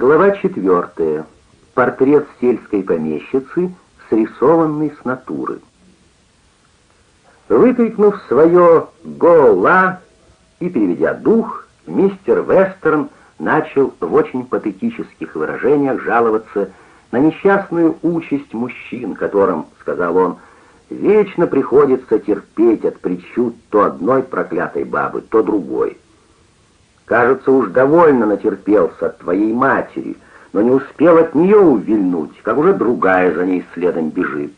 Глава четвертая. Портрет сельской помещицы, срисованный с натуры. Выкрикнув свое «Гола!» и переведя дух, мистер Вестерн начал в очень патетических выражениях жаловаться на несчастную участь мужчин, которым, сказал он, вечно приходится терпеть от причуд то одной проклятой бабы, то другой. Кажется, уж довольно натерпелся от твоей матери, но не успел от нее увильнуть, как уже другая за ней следом бежит.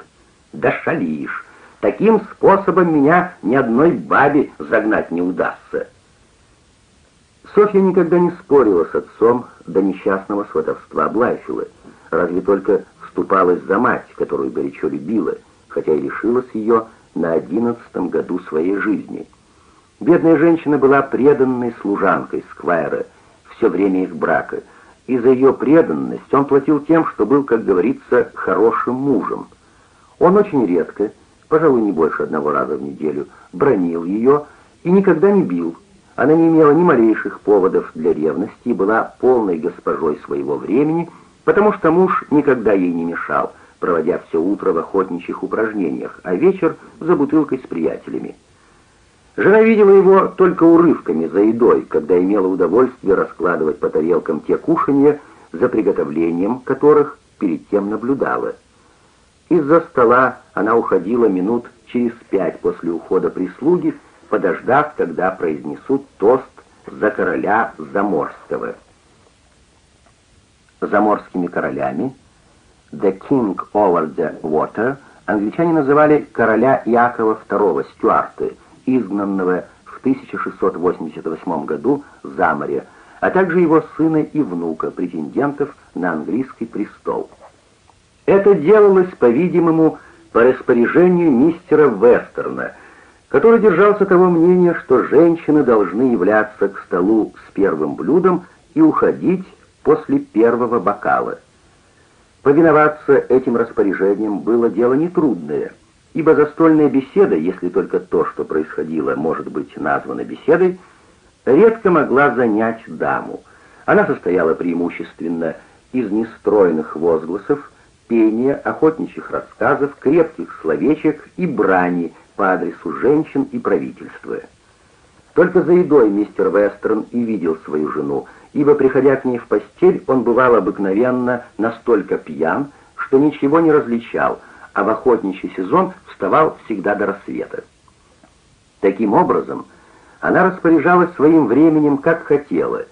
Да шалишь, таким способом меня ни одной бабе загнать не удастся. Софья никогда не спорила с отцом до несчастного сватовства Блайфила, разве только вступалась за мать, которую горячо любила, хотя и лишилась ее на одиннадцатом году своей жизни. Бедная женщина была преданной служанкой Сквайра все время их брака, и за ее преданность он платил тем, что был, как говорится, хорошим мужем. Он очень редко, пожалуй, не больше одного раза в неделю, бронил ее и никогда не бил, она не имела ни малейших поводов для ревности и была полной госпожой своего времени, потому что муж никогда ей не мешал, проводя все утро в охотничьих упражнениях, а вечер за бутылкой с приятелями. Жена видела его только урывками за едой, когда имела удовольствие раскладывать по тарелкам те кушанья, за приготовлением которых перед тем наблюдала. Из-за стола она уходила минут через пять после ухода прислуги, подождав, когда произнесут тост за короля Заморского. Заморскими королями «The King over the Water» англичане называли короля Якова II Стюарта, изгнанного в 1688 году за море, а также его сына и внука, претендентов на английский престол. Это делалось, по-видимому, по распоряжению мистера Вестерна – который держался того мнения, что женщины должны являться к столу с первым блюдом и уходить после первого бокала. Повиноваться этим распоряжениям было дело нетрудное, ибо застольная беседа, если только то, что происходило, может быть названо беседой, редко могла занять даму. Она состояла преимущественно из нестройных возгласов, пения, охотничьих рассказов, крепких словечек и брани, по адресу женщин и правительства. Только за едой мистер Вестерн и видел свою жену, ибо, приходя к ней в постель, он бывал обыкновенно настолько пьян, что ничего не различал, а в охотничий сезон вставал всегда до рассвета. Таким образом, она распоряжалась своим временем, как хотела,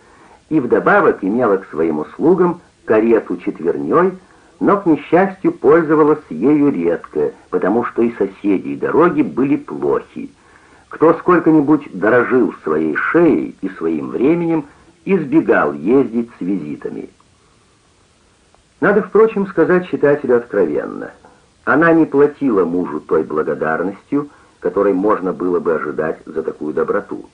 и вдобавок имела к своим услугам карету четверней, но, к несчастью, пользовалась ею редко, потому что и соседи, и дороги были плохи. Кто сколько-нибудь дорожил своей шеей и своим временем, избегал ездить с визитами. Надо, впрочем, сказать читателю откровенно. Она не платила мужу той благодарностью, которой можно было бы ожидать за такую доброту.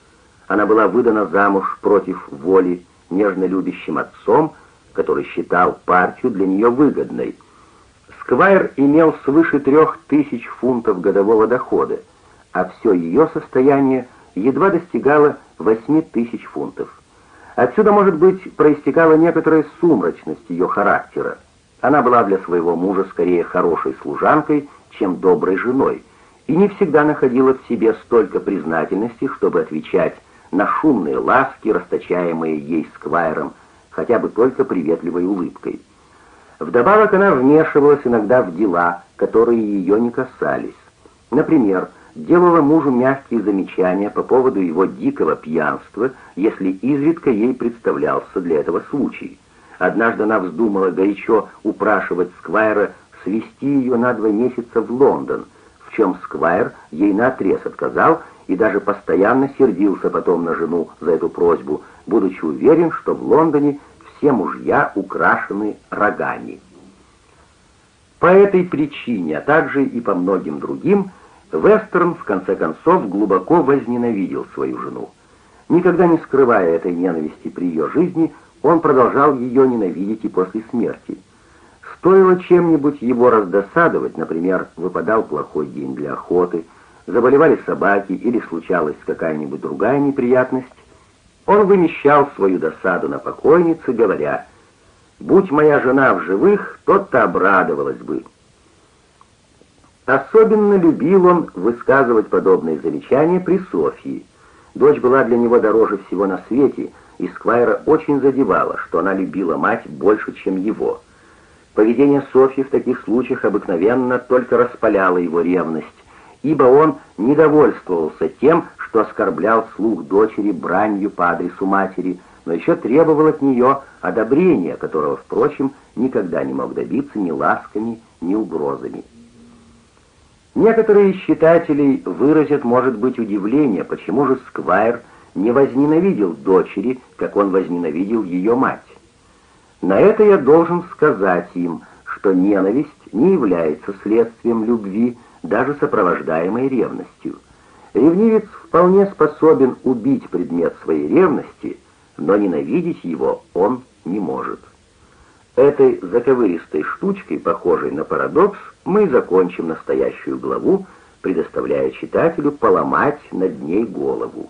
Она была выдана замуж против воли нежно любящим отцом, который считал партию для нее выгодной. Сквайр имел свыше трех тысяч фунтов годового дохода, а все ее состояние едва достигало восьми тысяч фунтов. Отсюда, может быть, проистекала некоторая сумрачность ее характера. Она была для своего мужа скорее хорошей служанкой, чем доброй женой, и не всегда находила в себе столько признательности, чтобы отвечать на шумные ласки, расточаемые ей сквайром, хотя бы только приветливой улыбкой. Вдобавок она вмешивалась иногда в дела, которые ее не касались. Например, делала мужу мягкие замечания по поводу его дикого пьянства, если изредка ей представлялся для этого случай. Однажды она вздумала горячо упрашивать Сквайра свести ее на два месяца в Лондон, в чем Сквайр ей наотрез отказал и даже постоянно сердился потом на жену за эту просьбу, будучи уверен, что в Лондоне все мужья украшены рогами. По этой причине, а также и по многим другим, Вестерн в конце концов глубоко возненавидел свою жену. Никогда не скрывая этой ненависти при ее жизни, он продолжал ее ненавидеть и после смерти. Стоило чем-нибудь его раздосадовать, например, выпадал плохой день для охоты, заболевали собаки или случалась какая-нибудь другая неприятность, он вымещал свою досаду на покойнице, говоря, Будь моя жена в живых, тот-то обрадовалась бы. Особенно любил он высказывать подобные замечания при Софии. Дочь была для него дороже всего на свете, и Сквайра очень задевала, что она любила мать больше, чем его. Поведение Софьи в таких случаях обыкновенно только распаляло его ревность, ибо он недовольствовался тем, что оскорблял слух дочери бранью по адресу матери, но еще требовал от нее одобрения, которого, впрочем, никогда не мог добиться ни ласками, ни угрозами. Некоторые из читателей выразят, может быть, удивление, почему же Сквайр не возненавидел дочери, как он возненавидел ее мать. На это я должен сказать им, что ненависть не является следствием любви, даже сопровождаемой ревностью. Ревнивец вполне способен убить предмет своей ревности, но ненавидеть его он не может. Этой заковыристой штучкой, похожей на парадокс, мы закончим настоящую главу, предоставляя читателю поломать над ней голову.